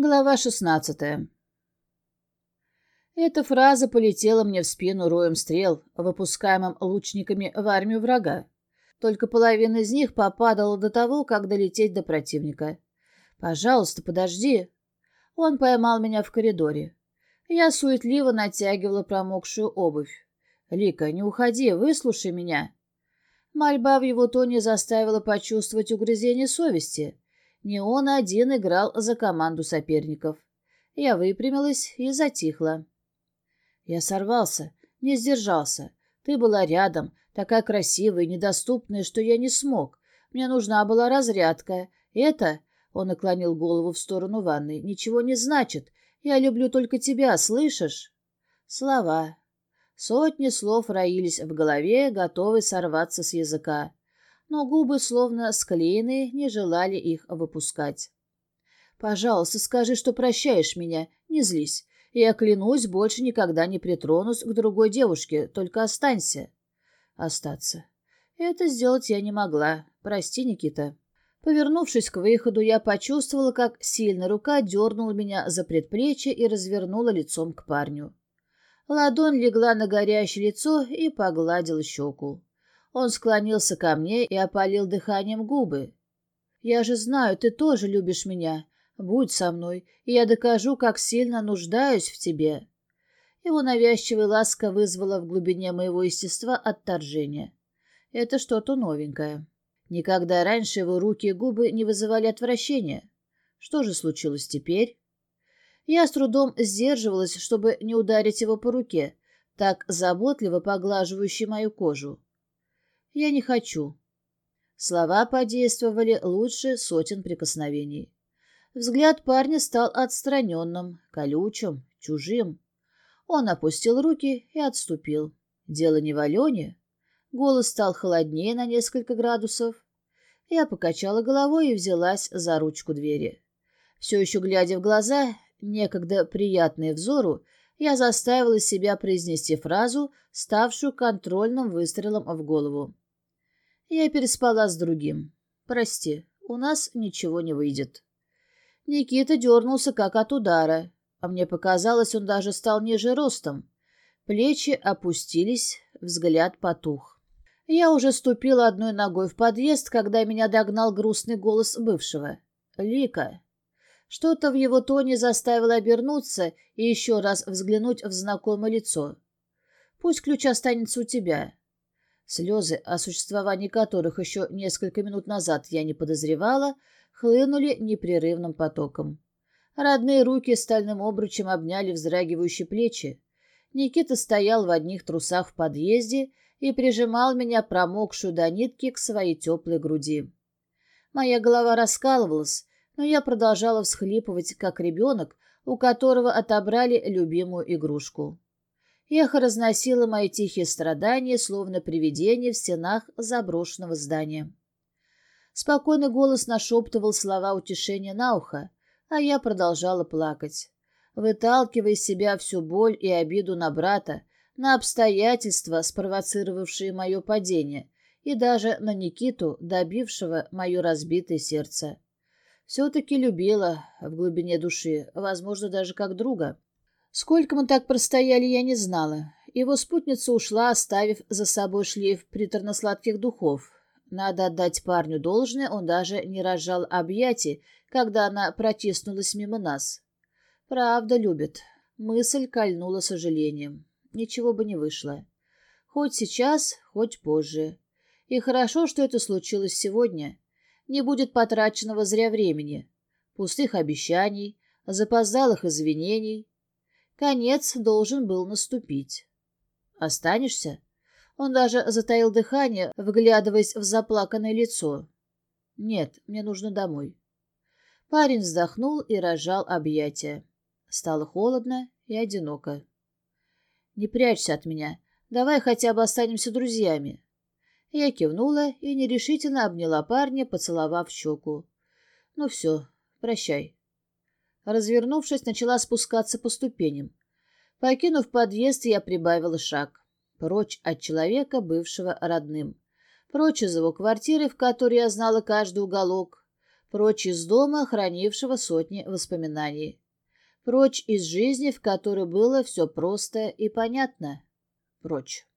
Глава шестнадцатая. Эта фраза полетела мне в спину роем стрел, выпускаемым лучниками в армию врага. Только половина из них попадала до того, как долететь до противника. «Пожалуйста, подожди». Он поймал меня в коридоре. Я суетливо натягивала промокшую обувь. «Лика, не уходи, выслушай меня». Мольба в его тоне заставила почувствовать угрызение совести. Не он один играл за команду соперников. Я выпрямилась и затихла. Я сорвался, не сдержался. Ты была рядом, такая красивая и недоступная, что я не смог. Мне нужна была разрядка. Это, он наклонил голову в сторону ванной, ничего не значит. Я люблю только тебя, слышишь? Слова. Сотни слов роились в голове, готовые сорваться с языка но губы, словно склеенные, не желали их выпускать. «Пожалуйста, скажи, что прощаешь меня, не злись. Я клянусь, больше никогда не притронусь к другой девушке, только останься». «Остаться». Это сделать я не могла. Прости, Никита. Повернувшись к выходу, я почувствовала, как сильная рука дернула меня за предплечье и развернула лицом к парню. Ладонь легла на горящее лицо и погладила щеку. Он склонился ко мне и опалил дыханием губы. «Я же знаю, ты тоже любишь меня. Будь со мной, и я докажу, как сильно нуждаюсь в тебе». Его навязчивая ласка вызвала в глубине моего естества отторжение. Это что-то новенькое. Никогда раньше его руки и губы не вызывали отвращения. Что же случилось теперь? Я с трудом сдерживалась, чтобы не ударить его по руке, так заботливо поглаживающей мою кожу. Я не хочу. Слова подействовали лучше сотен прикосновений. Взгляд парня стал отстраненным, колючим, чужим. Он опустил руки и отступил. Дело не в Алене. Голос стал холоднее на несколько градусов. Я покачала головой и взялась за ручку двери. Все еще глядя в глаза, некогда приятные взору, я заставила себя произнести фразу, ставшую контрольным выстрелом в голову. Я переспала с другим. Прости, у нас ничего не выйдет. Никита дернулся как от удара, а мне показалось, он даже стал ниже ростом. Плечи опустились, взгляд потух. Я уже ступила одной ногой в подъезд, когда меня догнал грустный голос бывшего. «Лика». Что-то в его тоне заставило обернуться и еще раз взглянуть в знакомое лицо. «Пусть ключ останется у тебя. Слезы, о существовании которых еще несколько минут назад я не подозревала, хлынули непрерывным потоком. Родные руки стальным обручем обняли вздрагивающие плечи. Никита стоял в одних трусах в подъезде и прижимал меня, промокшую до нитки, к своей теплой груди. Моя голова раскалывалась, но я продолжала всхлипывать, как ребенок, у которого отобрали любимую игрушку. Эхо разносило мои тихие страдания, словно привидение в стенах заброшенного здания. Спокойный голос нашептывал слова утешения на ухо, а я продолжала плакать, выталкивая из себя всю боль и обиду на брата, на обстоятельства, спровоцировавшие мое падение, и даже на Никиту, добившего мое разбитое сердце. Все-таки любила в глубине души, возможно, даже как друга. Сколько мы так простояли, я не знала. Его спутница ушла, оставив за собой шлейф приторно-сладких духов. Надо отдать парню должное, он даже не разжал объятий, когда она протиснулась мимо нас. Правда любит. Мысль кольнула сожалением. Ничего бы не вышло. Хоть сейчас, хоть позже. И хорошо, что это случилось сегодня. Не будет потраченного зря времени. Пустых обещаний, запоздалых извинений, Конец должен был наступить. «Останешься?» Он даже затаил дыхание, вглядываясь в заплаканное лицо. «Нет, мне нужно домой». Парень вздохнул и разжал объятия. Стало холодно и одиноко. «Не прячься от меня. Давай хотя бы останемся друзьями». Я кивнула и нерешительно обняла парня, поцеловав щеку. «Ну все, прощай». Развернувшись, начала спускаться по ступеням. Покинув подъезд, я прибавила шаг. Прочь от человека, бывшего родным. Прочь из его квартиры, в которой я знала каждый уголок. Прочь из дома, хранившего сотни воспоминаний. Прочь из жизни, в которой было все просто и понятно. Прочь.